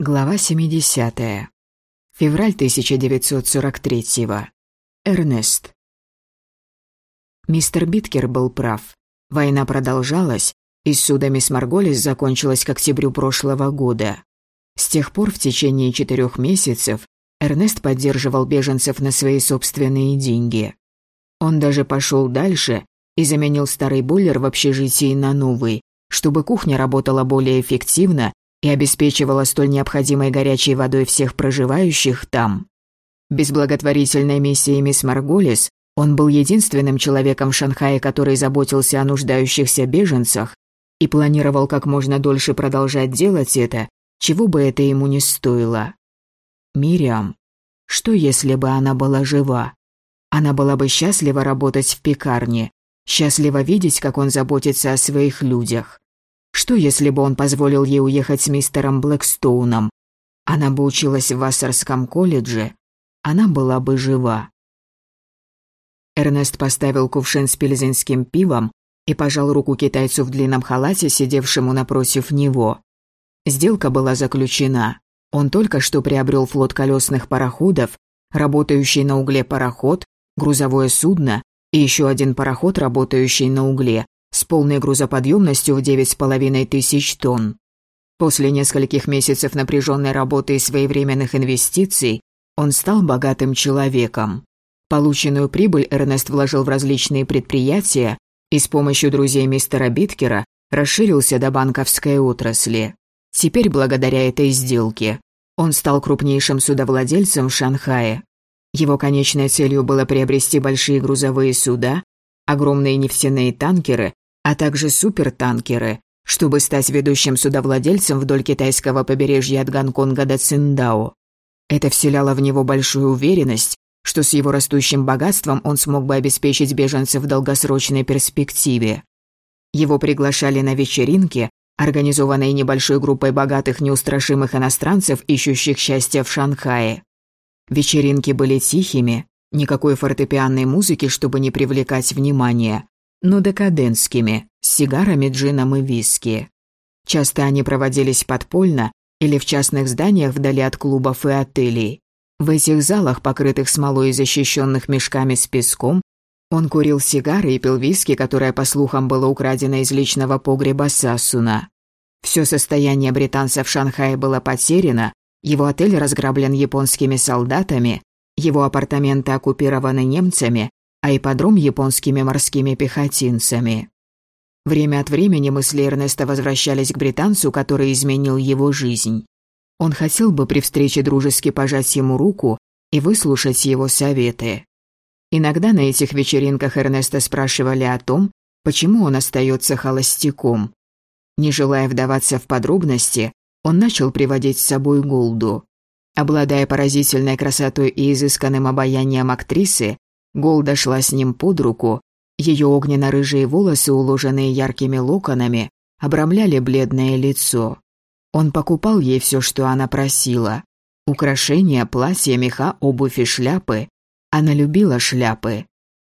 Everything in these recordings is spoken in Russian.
Глава 70. Февраль 1943-го. Эрнест. Мистер Биткер был прав. Война продолжалась, и с судами с Марголис закончилась к октябрю прошлого года. С тех пор в течение четырех месяцев Эрнест поддерживал беженцев на свои собственные деньги. Он даже пошел дальше и заменил старый бойлер в общежитии на новый, чтобы кухня работала более эффективно и обеспечивала столь необходимой горячей водой всех проживающих там. Без благотворительной миссии мисс Марголис он был единственным человеком в Шанхае, который заботился о нуждающихся беженцах и планировал как можно дольше продолжать делать это, чего бы это ему не стоило. Мириам. Что если бы она была жива? Она была бы счастлива работать в пекарне, счастлива видеть, как он заботится о своих людях. Что, если бы он позволил ей уехать с мистером Блэкстоуном? Она бы училась в Вассерском колледже. Она была бы жива. Эрнест поставил кувшин с пельзенским пивом и пожал руку китайцу в длинном халате, сидевшему напротив него. Сделка была заключена. Он только что приобрел флот колесных пароходов, работающий на угле пароход, грузовое судно и еще один пароход, работающий на угле, с полной грузоподъемностью в девять с половиной тысяч тонн. После нескольких месяцев напряженной работы и своевременных инвестиций он стал богатым человеком. Полученную прибыль Эрнест вложил в различные предприятия и с помощью друзей мистера Биткера расширился до банковской отрасли. Теперь, благодаря этой сделке, он стал крупнейшим судовладельцем в Шанхае. Его конечной целью было приобрести большие грузовые суда, огромные нефтяные танкеры а также супертанкеры, чтобы стать ведущим судовладельцем вдоль китайского побережья от Гонконга до Циндао. Это вселяло в него большую уверенность, что с его растущим богатством он смог бы обеспечить беженцев в долгосрочной перспективе. Его приглашали на вечеринки, организованные небольшой группой богатых неустрашимых иностранцев, ищущих счастья в Шанхае. Вечеринки были тихими, никакой фортепианной музыки, чтобы не привлекать внимания, но декадентскими, с сигарами, джином и виски. Часто они проводились подпольно или в частных зданиях вдали от клубов и отелей. В этих залах, покрытых смолой и защищенных мешками с песком, он курил сигары и пил виски, которое, по слухам, было украдено из личного погреба Сасуна. Все состояние британца в Шанхае было потеряно, его отель разграблен японскими солдатами, его апартаменты оккупированы немцами, а ипподром японскими морскими пехотинцами. Время от времени мысли Эрнеста возвращались к британцу, который изменил его жизнь. Он хотел бы при встрече дружески пожать ему руку и выслушать его советы. Иногда на этих вечеринках Эрнеста спрашивали о том, почему он остается холостяком. Не желая вдаваться в подробности, он начал приводить с собой Голду. Обладая поразительной красотой и изысканным обаянием актрисы, Голда шла с ним под руку, ее огненно-рыжие волосы, уложенные яркими локонами, обрамляли бледное лицо. Он покупал ей все, что она просила. Украшения, платья, меха, обувь и шляпы. Она любила шляпы.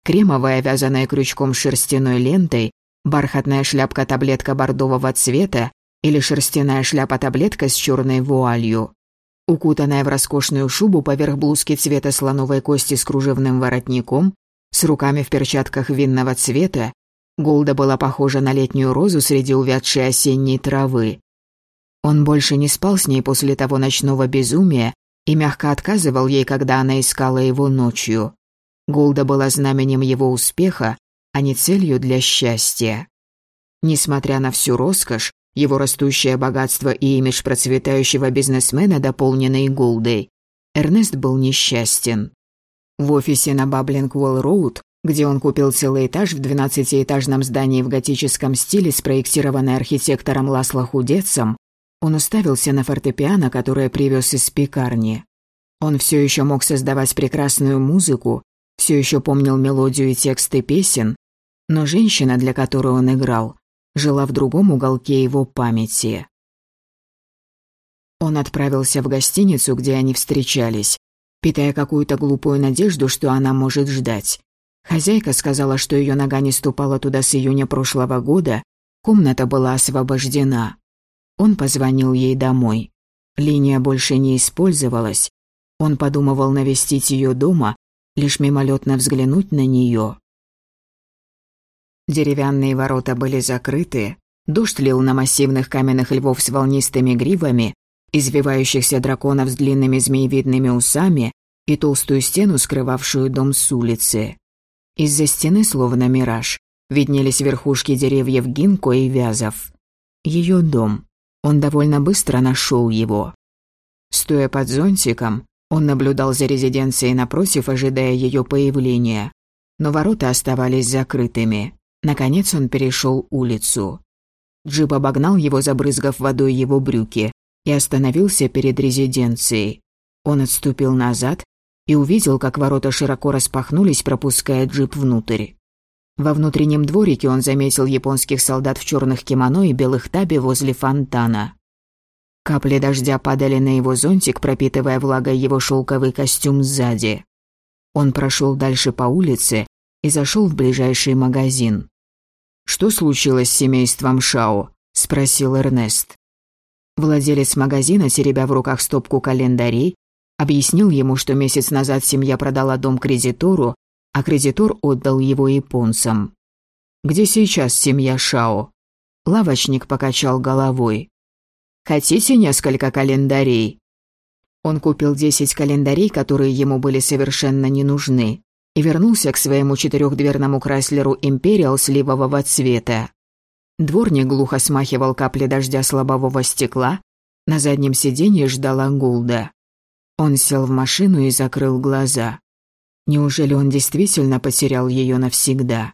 Кремовая, вязаная крючком шерстяной лентой, бархатная шляпка-таблетка бордового цвета или шерстяная шляпа-таблетка с черной вуалью. Укутанная в роскошную шубу поверх блузки цвета слоновой кости с кружевным воротником, с руками в перчатках винного цвета, Голда была похожа на летнюю розу среди увядшей осенней травы. Он больше не спал с ней после того ночного безумия и мягко отказывал ей, когда она искала его ночью. Голда была знаменем его успеха, а не целью для счастья. Несмотря на всю роскошь, его растущее богатство и имидж процветающего бизнесмена, дополненный Голдой, Эрнест был несчастен. В офисе на Баблинг-Уэлл-Роуд, где он купил целый этаж в двенадцатиэтажном здании в готическом стиле, спроектированное архитектором Ласло Худецом, он уставился на фортепиано, которое привез из пекарни. Он все еще мог создавать прекрасную музыку, все еще помнил мелодию и тексты песен, но женщина, для которой он играл, жила в другом уголке его памяти. Он отправился в гостиницу, где они встречались, питая какую-то глупую надежду, что она может ждать. Хозяйка сказала, что ее нога не ступала туда с июня прошлого года, комната была освобождена. Он позвонил ей домой. Линия больше не использовалась. Он подумывал навестить ее дома, лишь мимолетно взглянуть на нее. Деревянные ворота были закрыты, дождь лил на массивных каменных львов с волнистыми гривами, извивающихся драконов с длинными змеевидными усами и толстую стену, скрывавшую дом с улицы. Из-за стены, словно мираж, виднелись верхушки деревьев гинко и вязов. Ее дом. Он довольно быстро нашел его. Стоя под зонтиком, он наблюдал за резиденцией напротив, ожидая ее появления. Но ворота оставались закрытыми. Наконец он перешел улицу. Джип обогнал его, забрызгав водой его брюки, и остановился перед резиденцией. Он отступил назад и увидел, как ворота широко распахнулись, пропуская джип внутрь. Во внутреннем дворике он заметил японских солдат в черных кимоно и белых таби возле фонтана. Капли дождя падали на его зонтик, пропитывая влагой его шелковый костюм сзади. Он прошел дальше по улице и зашел в ближайший магазин. «Что случилось с семейством Шао?» – спросил Эрнест. Владелец магазина, теребя в руках стопку календарей, объяснил ему, что месяц назад семья продала дом кредитору, а кредитор отдал его японцам. «Где сейчас семья Шао?» Лавочник покачал головой. «Хотите несколько календарей?» Он купил десять календарей, которые ему были совершенно не нужны, и вернулся к своему четырехдверному Крайслеру Империал сливового цвета. Дворник глухо смахивал капли дождя с лобового стекла, на заднем сиденье ждала Гулда. Он сел в машину и закрыл глаза. Неужели он действительно потерял ее навсегда?